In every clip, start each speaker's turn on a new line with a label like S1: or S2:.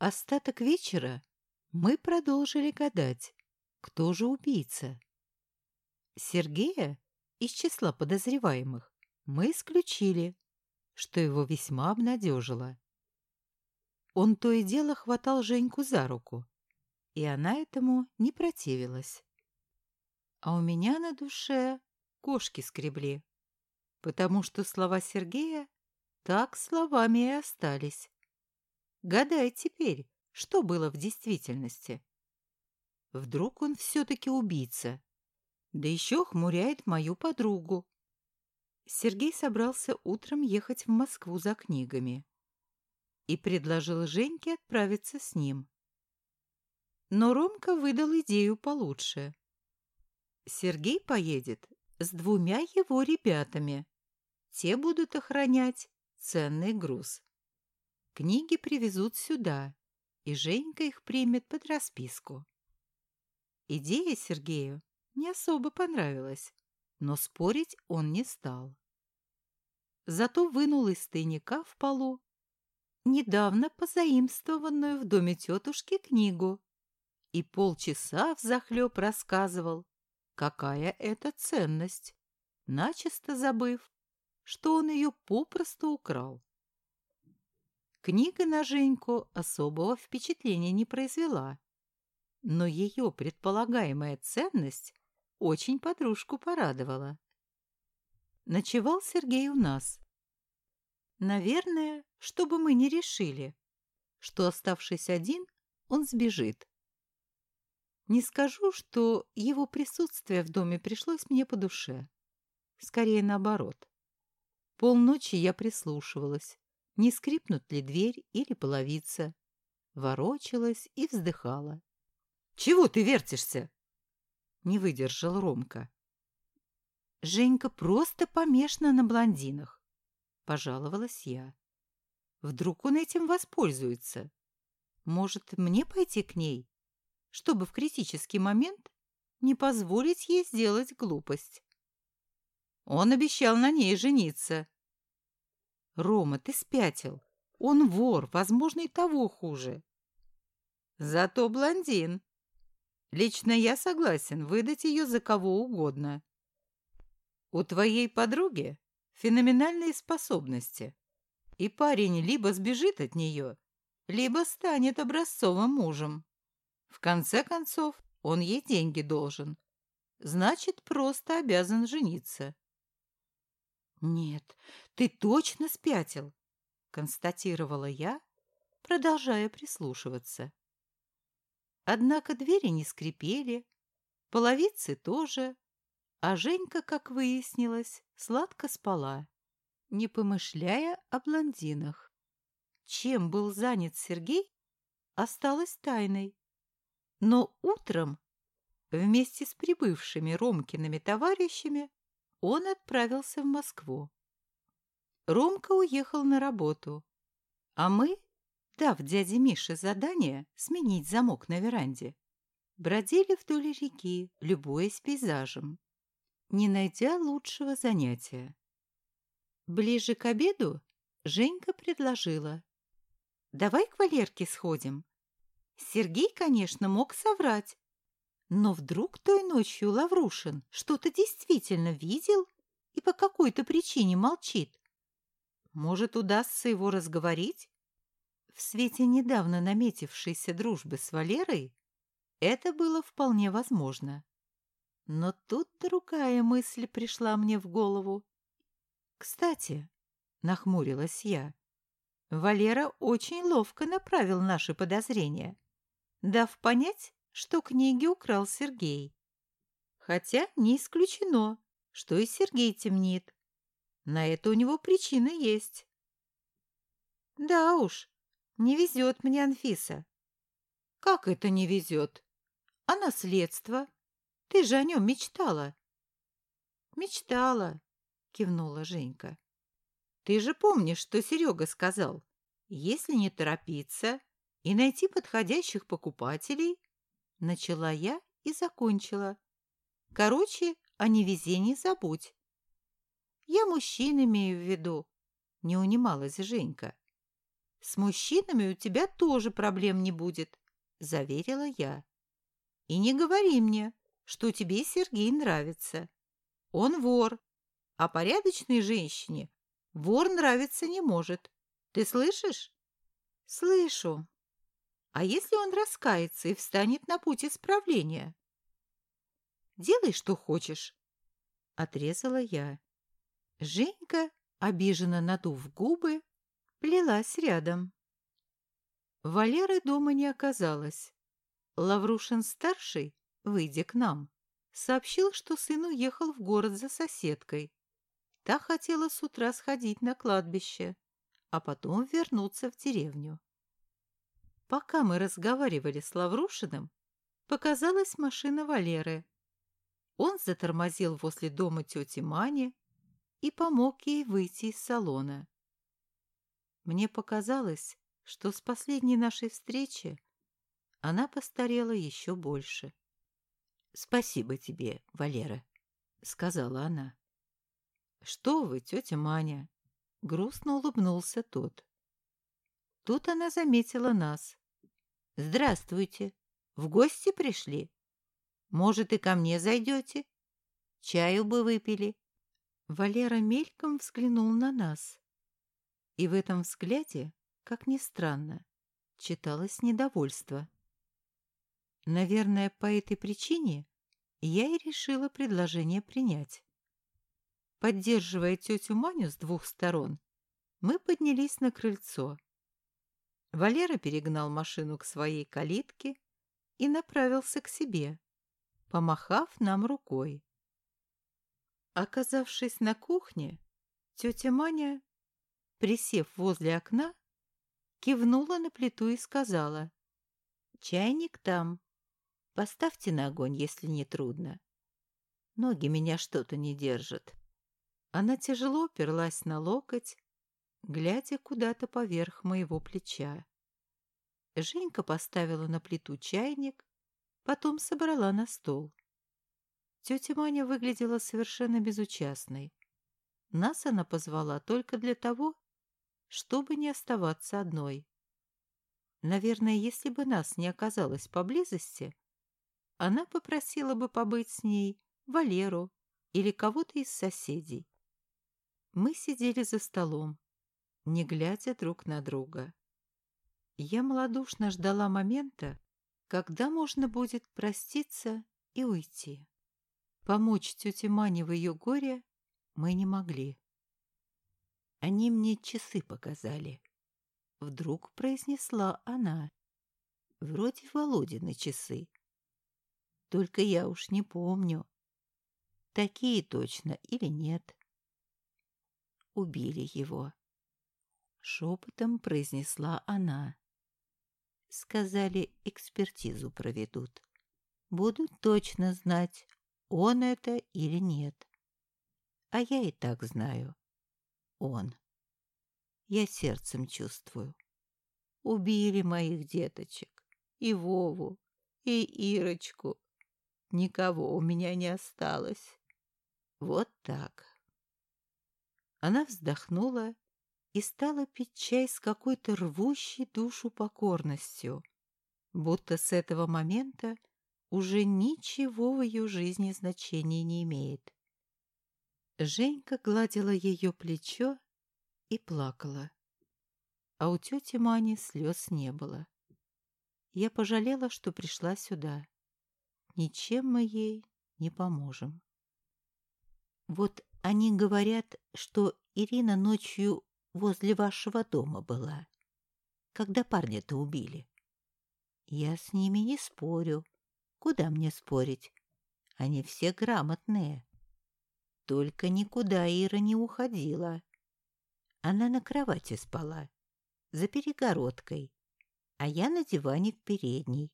S1: Остаток вечера мы продолжили гадать, кто же убийца. Сергея из числа подозреваемых мы исключили, что его весьма обнадежило. Он то и дело хватал Женьку за руку, и она этому не противилась. А у меня на душе кошки скребли, потому что слова Сергея так словами и остались. Гадай теперь, что было в действительности. Вдруг он все-таки убийца, да еще хмуряет мою подругу. Сергей собрался утром ехать в Москву за книгами и предложил Женьке отправиться с ним. Но Ромка выдал идею получше. Сергей поедет с двумя его ребятами. Те будут охранять ценный груз. Книги привезут сюда, и Женька их примет под расписку. Идея Сергею не особо понравилась, но спорить он не стал. Зато вынул из тайника в полу недавно позаимствованную в доме тетушки книгу и полчаса взахлеб рассказывал, какая это ценность, начисто забыв, что он ее попросту украл. Книга на Женьку особого впечатления не произвела, но ее предполагаемая ценность очень подружку порадовала. Ночевал Сергей у нас. Наверное, чтобы мы не решили, что, оставшись один, он сбежит. Не скажу, что его присутствие в доме пришлось мне по душе. Скорее наоборот. Полночи я прислушивалась, не скрипнут ли дверь или половица. Ворочалась и вздыхала. «Чего ты вертишься?» Не выдержал Ромка. «Женька просто помешана на блондинах», — пожаловалась я. «Вдруг он этим воспользуется? Может, мне пойти к ней, чтобы в критический момент не позволить ей сделать глупость?» Он обещал на ней жениться, Рома, ты спятил. Он вор, возможно, и того хуже. Зато блондин. Лично я согласен выдать ее за кого угодно. У твоей подруги феноменальные способности, и парень либо сбежит от нее, либо станет образцовым мужем. В конце концов, он ей деньги должен. Значит, просто обязан жениться. «Нет, ты точно спятил!» — констатировала я, продолжая прислушиваться. Однако двери не скрипели, половицы тоже, а Женька, как выяснилось, сладко спала, не помышляя о блондинах. Чем был занят Сергей, осталось тайной. Но утром вместе с прибывшими Ромкиными товарищами он отправился в Москву. Ромка уехал на работу, а мы, дав дяде Мише задание сменить замок на веранде, бродили вдоль реки, любуясь пейзажем, не найдя лучшего занятия. Ближе к обеду Женька предложила. «Давай к Валерке сходим». Сергей, конечно, мог соврать, но вдруг той ночью Лаврушин что-то действительно видел и по какой-то причине молчит. Может, удастся его разговорить? В свете недавно наметившейся дружбы с Валерой это было вполне возможно. Но тут другая мысль пришла мне в голову. «Кстати», — нахмурилась я, — «Валера очень ловко направил наши подозрения, дав понять, что книги украл Сергей. Хотя не исключено, что и Сергей темнит. На это у него причина есть. Да уж, не везет мне Анфиса. Как это не везет? А наследство? Ты же о нем мечтала. Мечтала, кивнула Женька. Ты же помнишь, что Серега сказал? Если не торопиться и найти подходящих покупателей, Начала я и закончила. Короче, о невезении забудь. Я мужчин имею в виду, не унималась Женька. С мужчинами у тебя тоже проблем не будет, заверила я. И не говори мне, что тебе Сергей нравится. Он вор, а порядочной женщине вор нравиться не может. Ты слышишь? Слышу. А если он раскается и встанет на путь исправления? Делай, что хочешь, — отрезала я. Женька, обиженно надув губы, плелась рядом. Валеры дома не оказалось. Лаврушин-старший, выйдя к нам, сообщил, что сын уехал в город за соседкой. Та хотела с утра сходить на кладбище, а потом вернуться в деревню. Пока мы разговаривали с Лаврушиным, показалась машина Валеры. Он затормозил возле дома тети Мани и помог ей выйти из салона. Мне показалось, что с последней нашей встречи она постарела еще больше. «Спасибо тебе, Валера», — сказала она. «Что вы, тетя Маня?» — грустно улыбнулся тот. Тут она заметила нас. «Здравствуйте! В гости пришли? Может, и ко мне зайдете? Чаю бы выпили». Валера мельком взглянул на нас. И в этом взгляде, как ни странно, читалось недовольство. Наверное, по этой причине я и решила предложение принять. Поддерживая тетю Маню с двух сторон, мы поднялись на крыльцо. Валера перегнал машину к своей калитке и направился к себе, помахав нам рукой. Оказавшись на кухне, тетя Маня, присев возле окна, кивнула на плиту и сказала «Чайник там, поставьте на огонь, если не трудно. Ноги меня что-то не держат». Она тяжело оперлась на локоть, глядя куда-то поверх моего плеча. Женька поставила на плиту чайник, потом собрала на стол. Тетя Маня выглядела совершенно безучастной. Нас она позвала только для того, чтобы не оставаться одной. Наверное, если бы нас не оказалось поблизости, она попросила бы побыть с ней Валеру или кого-то из соседей. Мы сидели за столом, не глядя друг на друга. Я малодушно ждала момента, когда можно будет проститься и уйти. Помочь тете Мане в ее горе мы не могли. Они мне часы показали. Вдруг произнесла она. Вроде Володины часы. Только я уж не помню, такие точно или нет. Убили его. Шепотом произнесла она. Сказали, экспертизу проведут. Будут точно знать, он это или нет. А я и так знаю. Он. Я сердцем чувствую. Убили моих деточек. И Вову, и Ирочку. Никого у меня не осталось. Вот так. Она вздохнула и стала пить чай с какой-то рвущей душу покорностью, будто с этого момента уже ничего в ее жизни значения не имеет. Женька гладила ее плечо и плакала. А у тети Мани слез не было. Я пожалела, что пришла сюда. Ничем мы ей не поможем. Вот они говорят, что Ирина ночью возле вашего дома была, когда парня-то убили. Я с ними не спорю, Куда мне спорить? Они все грамотные. Только никуда Ира не уходила. Она на кровати спала, за перегородкой, а я на диване в передней.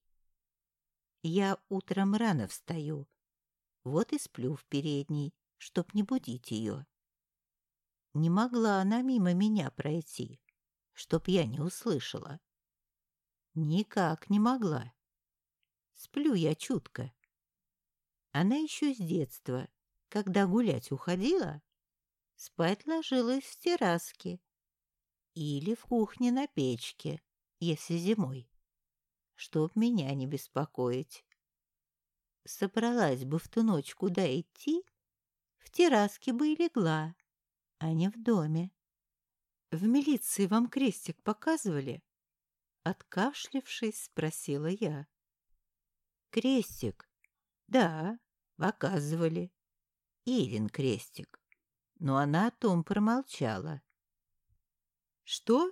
S1: Я утром рано встаю, вот и сплю в передней, чтоб не будить ее. Не могла она мимо меня пройти, чтоб я не услышала. Никак не могла. Сплю я чутко. Она еще с детства, когда гулять уходила, спать ложилась в терраске.
S2: или в кухне на печке, если зимой, чтоб меня не беспокоить. Собралась бы в ту ночь куда идти, в терраске бы и легла, а не в доме.
S1: В милиции вам крестик показывали? Откашлившись, спросила я.
S2: Крестик? Да, показывали. Ирин крестик. Но она о том промолчала.
S1: Что?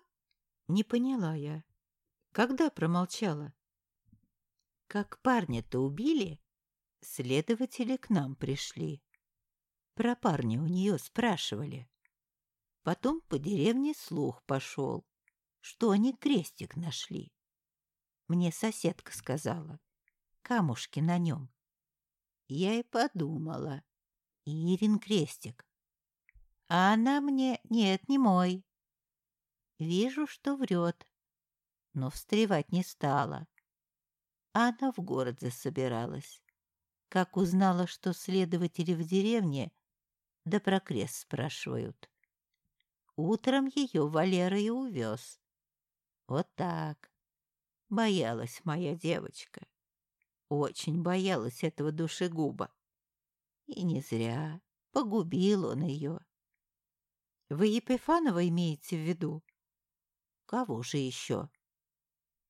S1: Не поняла я. Когда промолчала?
S2: Как парня-то убили, следователи к нам пришли. Про парня у нее спрашивали. Потом по деревне слух пошел, что они крестик нашли. Мне соседка сказала, камушки на нем. Я и подумала, Ирин крестик. А она мне, нет, не мой. Вижу, что врет, но встревать не стала. Она в город засобиралась. Как узнала, что следователи в деревне, да про крест спрашивают. Утром ее Валера и увез. Вот так. Боялась моя девочка. Очень боялась этого душегуба. И не зря. Погубил он ее.
S1: Вы Епифанова имеете в виду?
S2: Кого же еще?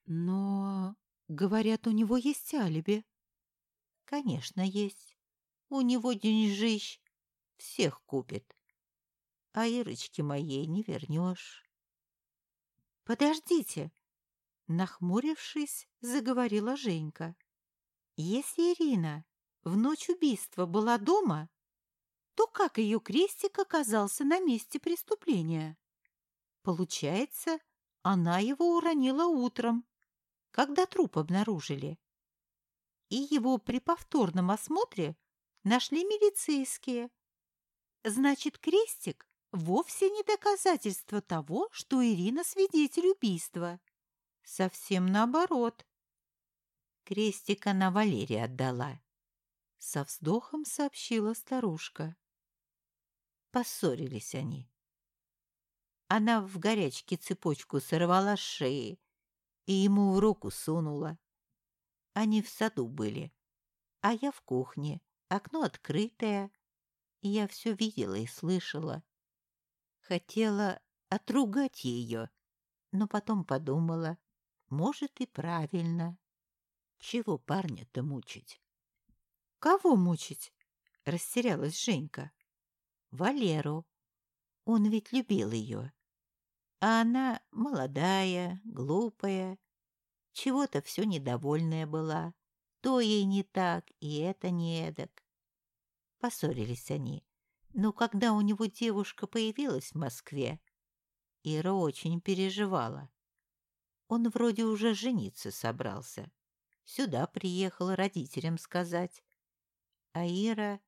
S1: Но, говорят, у него есть алиби.
S2: Конечно, есть. У него деньжищ. Всех купит. А Ирочки моей не вернешь.
S1: Подождите. Нахмурившись, заговорила Женька. Если Ирина в ночь убийства была дома, то как ее крестик оказался на месте преступления? Получается, она его уронила утром, когда труп обнаружили. И его при повторном осмотре нашли милицейские. Значит, крестик вовсе не доказательство того, что Ирина свидетель убийства. Совсем наоборот.
S2: Крестик она Валерии отдала.
S1: Со вздохом сообщила старушка.
S2: Поссорились они. Она в горячке цепочку сорвала с шеи и ему в руку сунула. Они в саду были, а я в кухне, окно открытое, я все видела и слышала. Хотела отругать ее, но потом подумала, может и правильно. Чего парня-то мучить?
S1: Кого мучить? Растерялась Женька.
S2: Валеру. Он ведь любил ее. А она молодая, глупая, чего-то все недовольная была. То ей не так, и это не эдак. Поссорились они. Но когда у него девушка появилась в Москве, Ира очень переживала. Он вроде уже жениться собрался. Сюда приехал родителям сказать. А Ира...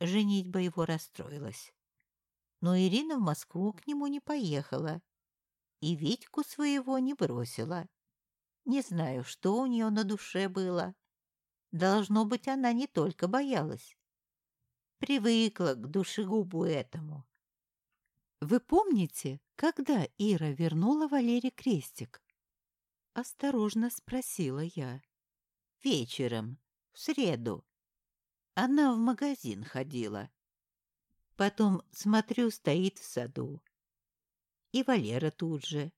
S2: Женитьба его расстроилась но Ирина в Москву к нему не поехала и Витьку своего не бросила. Не знаю, что у нее на душе было. Должно быть, она не только боялась. Привыкла к душегубу этому.
S1: «Вы помните, когда Ира вернула Валере крестик?» Осторожно спросила я.
S2: «Вечером, в среду. Она в магазин ходила. Потом смотрю, стоит в саду. И Валера тут же.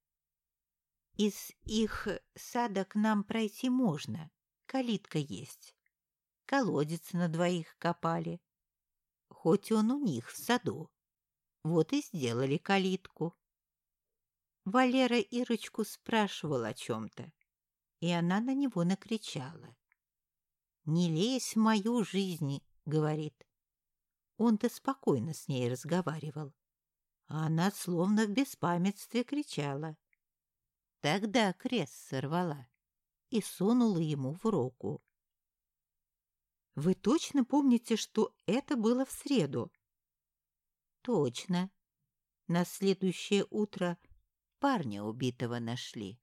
S2: Из их сада к нам пройти можно. Калитка есть. Колодец на двоих копали. Хоть он у них в саду. Вот и сделали калитку. Валера Ирочку спрашивал о чем-то, и она на него накричала. «Не лезь в мою жизнь», — говорит. Он-то спокойно с ней разговаривал, а она словно в беспамятстве кричала. Тогда крест сорвала и сунула ему в руку.
S1: «Вы точно помните, что это было в среду?»
S2: «Точно. На следующее утро парня убитого нашли».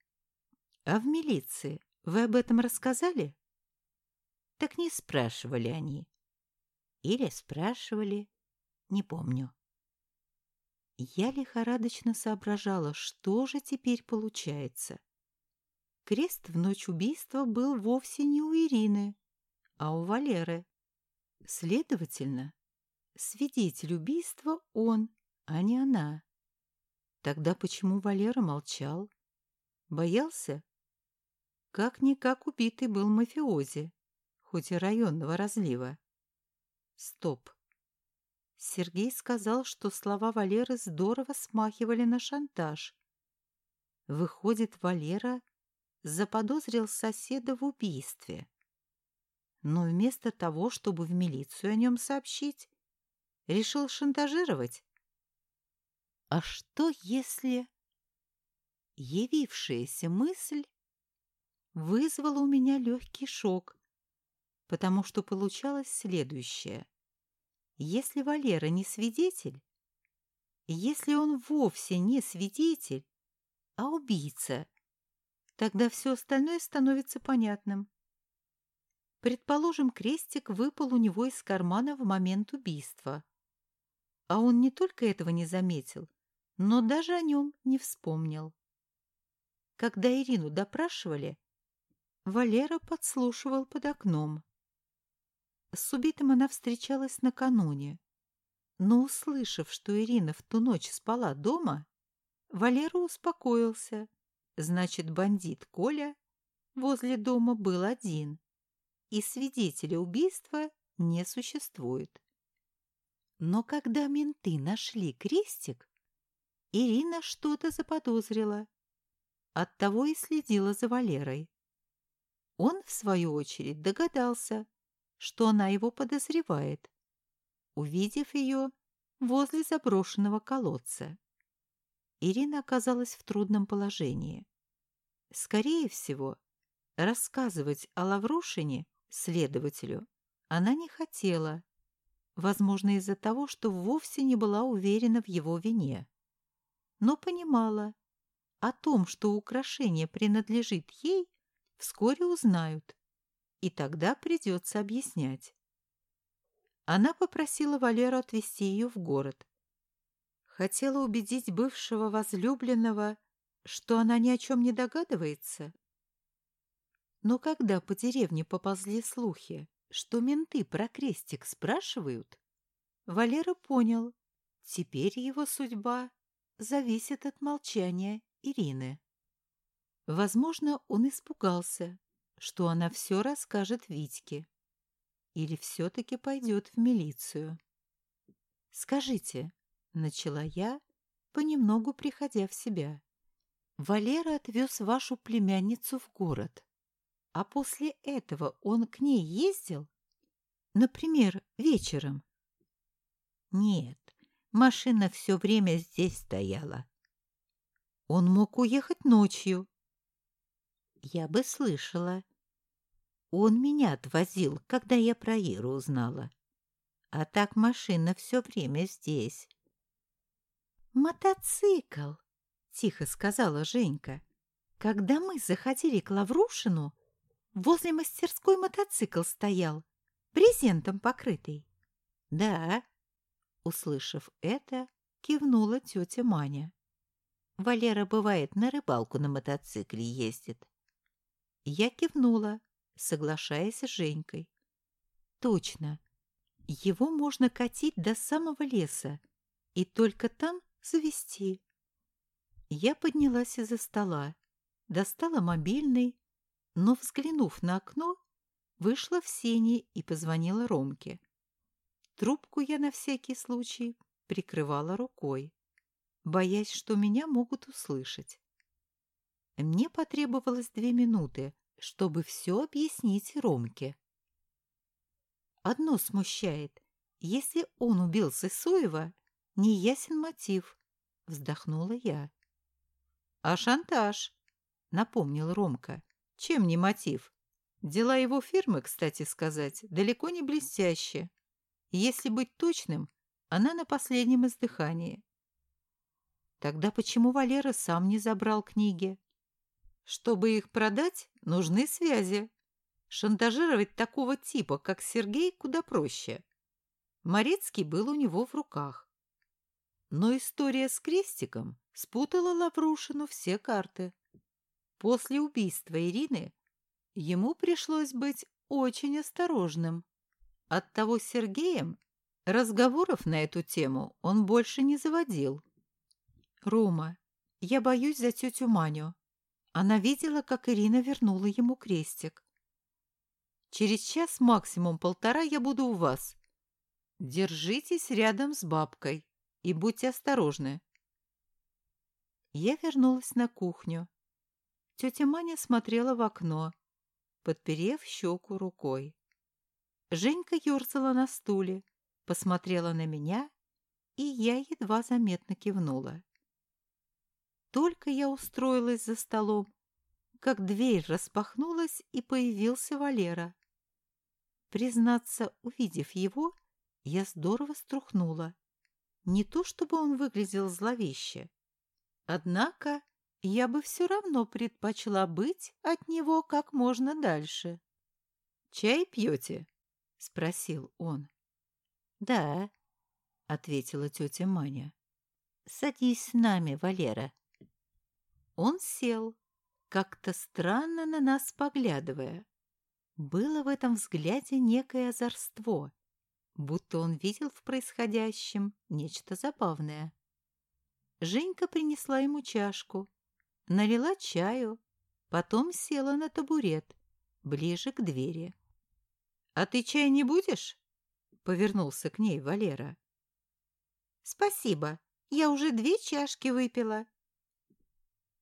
S1: «А в милиции вы об этом рассказали?»
S2: «Так не спрашивали они. Или спрашивали, не помню.
S1: Я лихорадочно соображала, что же теперь получается. Крест в ночь убийства был вовсе не у Ирины, а у Валеры. Следовательно, свидетель убийства он, а не она. Тогда почему Валера молчал? Боялся? Как-никак убитый был мафиози, хоть и районного разлива. Стоп. Сергей сказал, что слова Валеры здорово смахивали на шантаж. Выходит, Валера заподозрил соседа в убийстве. Но вместо того, чтобы в милицию о нем сообщить, решил шантажировать. А что если... Явившаяся мысль вызвала у меня легкий шок, потому что получалось следующее. Если Валера не свидетель, если он вовсе не свидетель, а убийца, тогда все остальное становится понятным. Предположим, крестик выпал у него из кармана в момент убийства. А он не только этого не заметил, но даже о нем не вспомнил. Когда Ирину допрашивали, Валера подслушивал под окном. С убитым она встречалась накануне. Но, услышав, что Ирина в ту ночь спала дома, Валера успокоился. Значит, бандит Коля возле дома был один, и свидетеля убийства не существует. Но когда менты нашли крестик, Ирина что-то заподозрила. Оттого и следила за Валерой. Он, в свою очередь, догадался, что она его подозревает, увидев ее возле заброшенного колодца. Ирина оказалась в трудном положении. Скорее всего, рассказывать о Лаврушине следователю она не хотела, возможно, из-за того, что вовсе не была уверена в его вине, но понимала, о том, что украшение принадлежит ей, вскоре узнают и тогда придется объяснять. Она попросила Валеру отвезти ее в город. Хотела убедить бывшего возлюбленного, что она ни о чем не догадывается. Но когда по деревне поползли слухи, что менты про крестик спрашивают, Валера понял, теперь его судьба зависит от молчания Ирины. Возможно, он испугался, что она все расскажет Витьке. Или все-таки пойдет в милицию. «Скажите», — начала я, понемногу приходя в себя, «Валера отвез вашу племянницу в город, а после этого он к ней ездил? Например, вечером?» «Нет, машина все время здесь стояла». «Он мог уехать ночью». «Я бы слышала», он меня отвозил, когда я про Иру узнала. А так машина все время здесь. «Мотоцикл!» — тихо сказала Женька. «Когда мы заходили к Лаврушину, возле мастерской мотоцикл стоял, брезентом покрытый». «Да», — услышав это, кивнула тетя Маня. «Валера, бывает, на рыбалку на мотоцикле ездит». Я кивнула, соглашаясь с Женькой. Точно. Его можно катить до самого леса и только там завести. Я поднялась из-за стола, достала мобильный, но, взглянув на окно, вышла в сени и позвонила Ромке. Трубку я на всякий случай прикрывала рукой, боясь, что меня могут услышать. Мне потребовалось две минуты, чтобы все объяснить Ромке. Одно смущает. Если он убил Сысоева, не ясен мотив, вздохнула я. А шантаж, напомнил Ромка. Чем не мотив? Дела его фирмы, кстати сказать, далеко не блестящие. Если быть точным, она на последнем издыхании. Тогда почему Валера сам не забрал книги? Чтобы их продать, нужны связи. Шантажировать такого типа, как Сергей, куда проще. Морецкий был у него в руках. Но история с крестиком спутала Лаврушину все карты. После убийства Ирины ему пришлось быть очень осторожным. Оттого с Сергеем разговоров на эту тему он больше не заводил. «Рома, я боюсь за тетю Маню. Она видела, как Ирина вернула ему крестик. Через час, максимум полтора, я буду у вас. Держитесь рядом с бабкой и будьте осторожны». Я вернулась на кухню. Тетя Маня смотрела в окно, подперев щеку рукой. Женька ерзала на стуле, посмотрела на меня, и я едва заметно кивнула. Только я устроилась за столом, как дверь распахнулась, и появился Валера. Признаться, увидев его, я здорово струхнула. Не то чтобы он выглядел зловеще. Однако я бы все равно предпочла быть от него как можно дальше. «Чай пьете?» — спросил он.
S2: «Да», — ответила тетя Маня. «Садись с нами, Валера».
S1: Он сел, как-то странно на нас поглядывая. Было в этом взгляде некое озорство, будто он видел в происходящем нечто забавное. Женька принесла ему чашку, налила чаю, потом села на табурет, ближе к двери. «А ты чай не будешь?» — повернулся к ней Валера. «Спасибо, я уже две чашки выпила».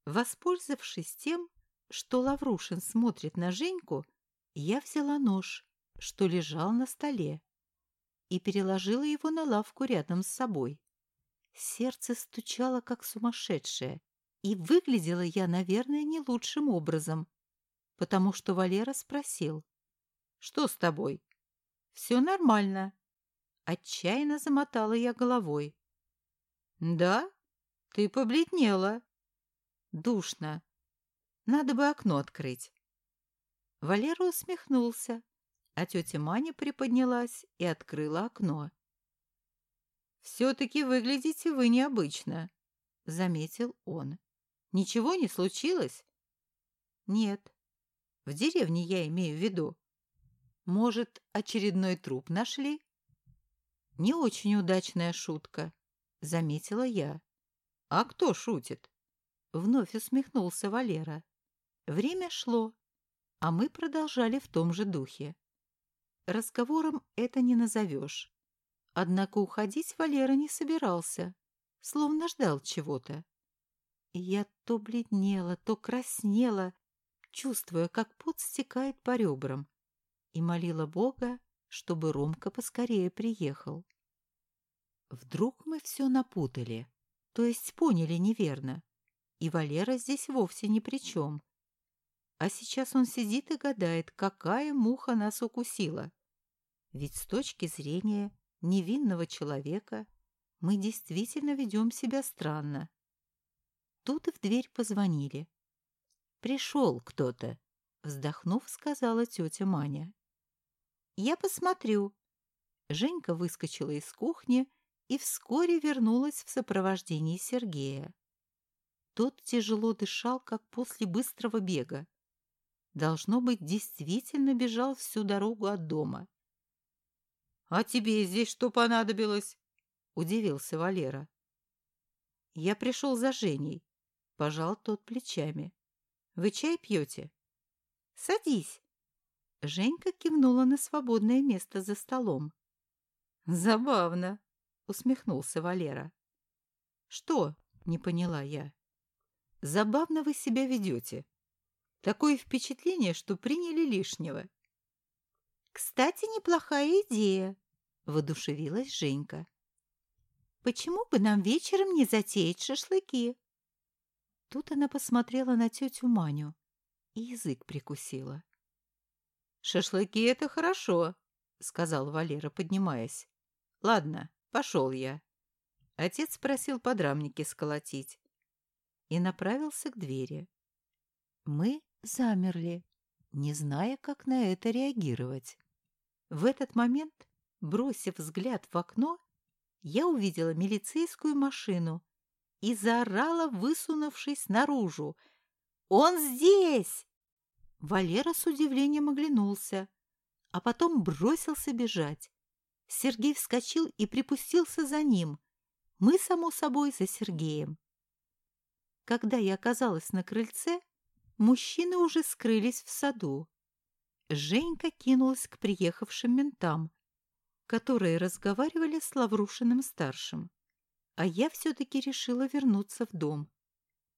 S1: Воспользовавшись тем, что Лаврушин смотрит на Женьку, я взяла нож, что лежал на столе, и переложила его на лавку рядом с собой. Сердце стучало, как сумасшедшее, и выглядела я, наверное, не лучшим образом, потому что Валера спросил. «Что с тобой?» «Все нормально». Отчаянно замотала я головой. «Да? Ты побледнела». «Душно. Надо бы окно открыть». Валера усмехнулся, а тетя Маня приподнялась и открыла окно. «Все-таки выглядите вы необычно», — заметил он. Ничего не случилось? Нет. В деревне я имею в виду. Может, очередной труп нашли? Не очень удачная шутка, заметила я. А кто шутит? Вновь усмехнулся Валера. Время шло, а мы продолжали в том же духе. Разговором это не назовешь. Однако уходить Валера не собирался, словно ждал чего-то. Я то бледнела, то краснела, чувствуя, как пот стекает по ребрам, и молила Бога, чтобы Ромка поскорее приехал. Вдруг мы все напутали, то есть поняли неверно, и Валера здесь вовсе ни при чем. А сейчас он сидит и гадает, какая муха нас укусила. Ведь с точки зрения невинного человека мы действительно ведем себя странно. Тут в дверь позвонили. «Пришел кто-то», — вздохнув, сказала тетя Маня. «Я посмотрю». Женька выскочила из кухни и вскоре вернулась в сопровождении Сергея. Тот тяжело дышал, как после быстрого бега. Должно быть, действительно бежал всю дорогу от дома. «А тебе здесь что понадобилось?» — удивился Валера. «Я пришел за Женей. Пожал тот плечами. «Вы чай пьете?» «Садись!» Женька кивнула на свободное место за столом. «Забавно!» — усмехнулся Валера. «Что?» — не поняла я. «Забавно вы себя ведете. Такое впечатление, что приняли лишнего». «Кстати, неплохая идея!» — воодушевилась Женька. «Почему бы нам вечером не затеять шашлыки?» Тут она посмотрела на тетю Маню и язык прикусила. «Шашлыки — это хорошо», — сказал Валера, поднимаясь. «Ладно, пошел я». Отец просил подрамники сколотить и направился к двери. Мы замерли, не зная, как на это реагировать. В этот момент, бросив взгляд в окно, я увидела милицейскую машину и заорала, высунувшись наружу. «Он здесь!» Валера с удивлением оглянулся, а потом бросился бежать. Сергей вскочил и припустился за ним. Мы, само собой, за Сергеем. Когда я оказалась на крыльце, мужчины уже скрылись в саду. Женька кинулась к приехавшим ментам, которые разговаривали с Лаврушиным-старшим. А я все-таки решила вернуться в дом.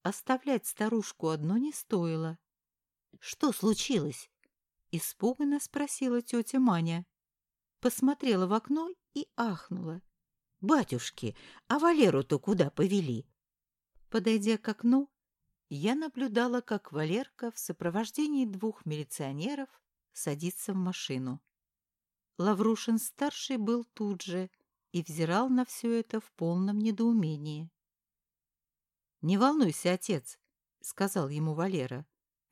S1: Оставлять старушку одну не стоило.
S2: «Что случилось?»
S1: — испуганно спросила тетя Маня. Посмотрела в окно и ахнула.
S2: «Батюшки, а Валеру-то куда повели?»
S1: Подойдя к окну, я наблюдала, как Валерка в сопровождении двух милиционеров садится в машину. Лаврушин-старший был тут же и взирал на все это в полном недоумении. «Не волнуйся, отец», — сказал ему Валера.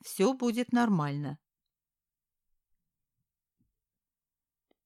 S1: «Все будет нормально».